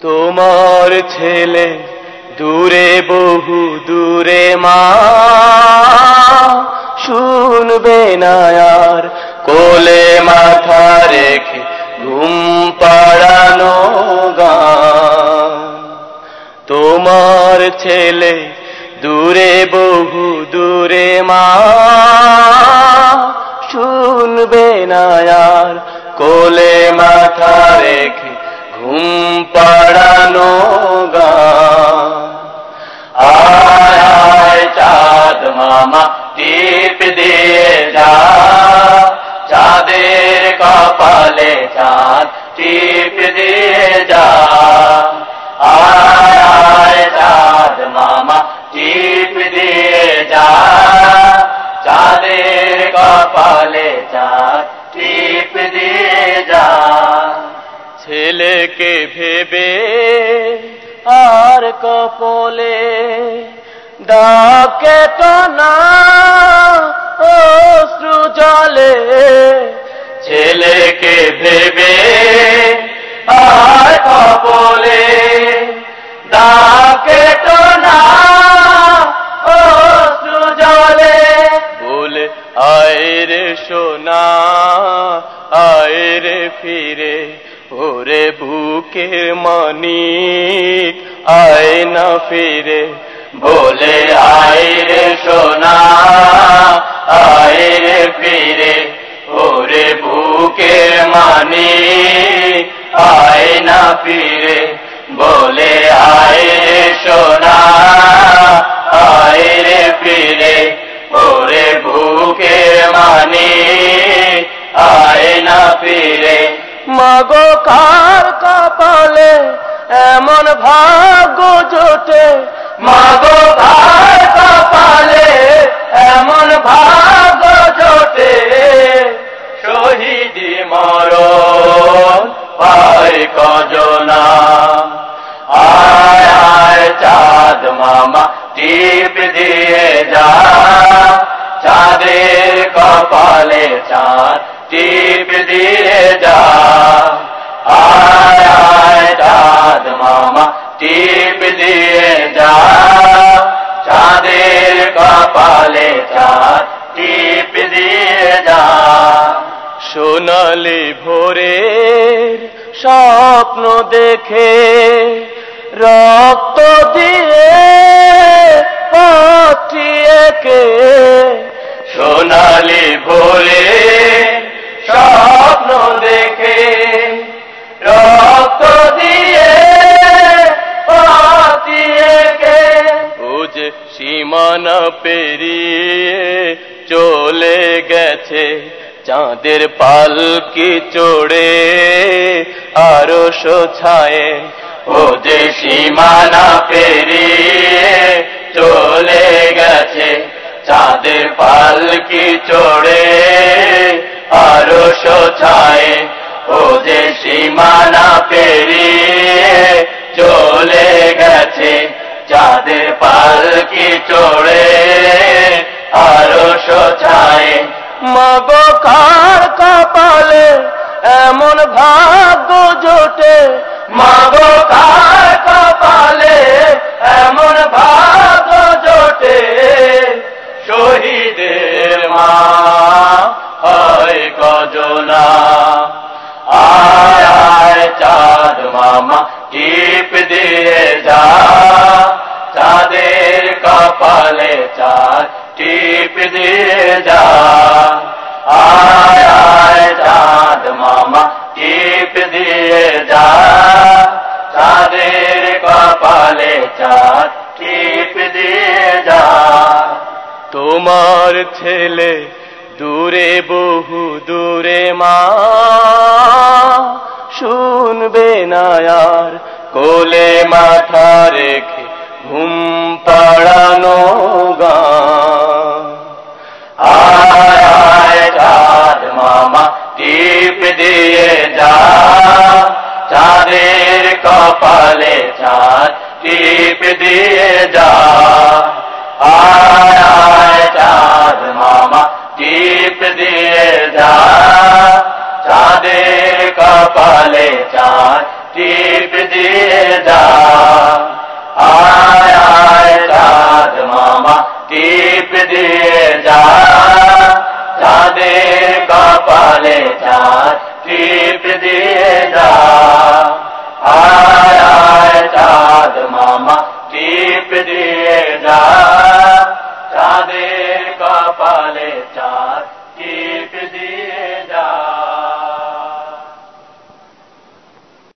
তোমার ছেলে দূরে, বহু দূরে মা। শুনবে না আর কোলে মাথা রেখে ঘুম পাড়ানো গান। তোমার ছেলে দূরে, বহু টিপ দিয়ে যা, চাঁদের কপালে চাঁদ টিপ দিয়ে যা। আয় আয়, চাঁদ মামা টিপ দিয়ে যা, চাঁদের কপালে চাঁদ টিপ দিয়ে যা। ছেলেকে ভেবে আর কপলে ডাকে না অশ্রু জলে ছেলেকে ভেবে আর কপলে। ডাকে তো না অশ্রু জলে বলে আয় রে সোনা আয় রে ফিরে, ওরে বুকের মানিক, আয় না ফিরে। বলে আয় রে সোনা, আয় রে ফিরে, ওরে বুকের মানি, আয় না ফিরে। বলে আয় রে সোনা, আয় রে ফিরে, ওরে বুকের মানি, আয় না ফিরে। মাগো কার কপালে এমন ভাগ্য জোটে পায় কজনা আয় আয়, চাঁদ মামা টিপ দিয়ে যা। চাঁদের কপালে চাঁদ টিপ দিয়ে যা। আয় আয়, চাঁদ মামা টিপ দিয়ে যা। চাঁদের কপালে চাঁদ টিপ দিয়ে যা। সোনালি ভোরের স্বপ্ন দেখে রক্ত দিয়ে পাঠিয়েকে সোনালি ভোরে স্বপ্ন দেখে রক্ত দিয়ে পাঠিয়েকে যে সীমানা পেরিয়ে চলে গেছে চাঁদের পালকি চড়ে আরও ছায়ে, ও যে সীমানা পেরিয়ে চলে গেছে, চাঁদের পালকি চড়ে আরও ছায়ে, ও যে সীমানা পেরিয়ে চলে গেছে, চাঁদের পালকি চড়ে আরও ছায়ে। মাগো কার কপালে এমন জোটে, মাগো কপালে এমন ভাগ্য জোটে? শহীদের মা, হয় কজনা। আয় আয়, চাঁদ মামা টিপ দিয়ে যা। চাঁদের কপালে চাঁদ টিপ দিয়ে যা। আয় আয়, চাঁদ মামা দিয়ে যা চাঁদের কপালে চাঁদ দিয়ে যা তোমার ছেলে দূরে বহু দূরে মা শুনবে না আর কোলে মাথা রেখে ঘুম পাড়ানো আয় আয় মামা টিপ দিয়ে যা চাঁদের কপালে চাঁদ টিপ দিয়ে যা আয় আয় চাঁদ মামা টিপ দিয়ে যা চাঁদের কপালে চাঁদ টিপ দিয়ে যা আয় আয় চাঁদ মামা টিপ দিয়ে যা yeah.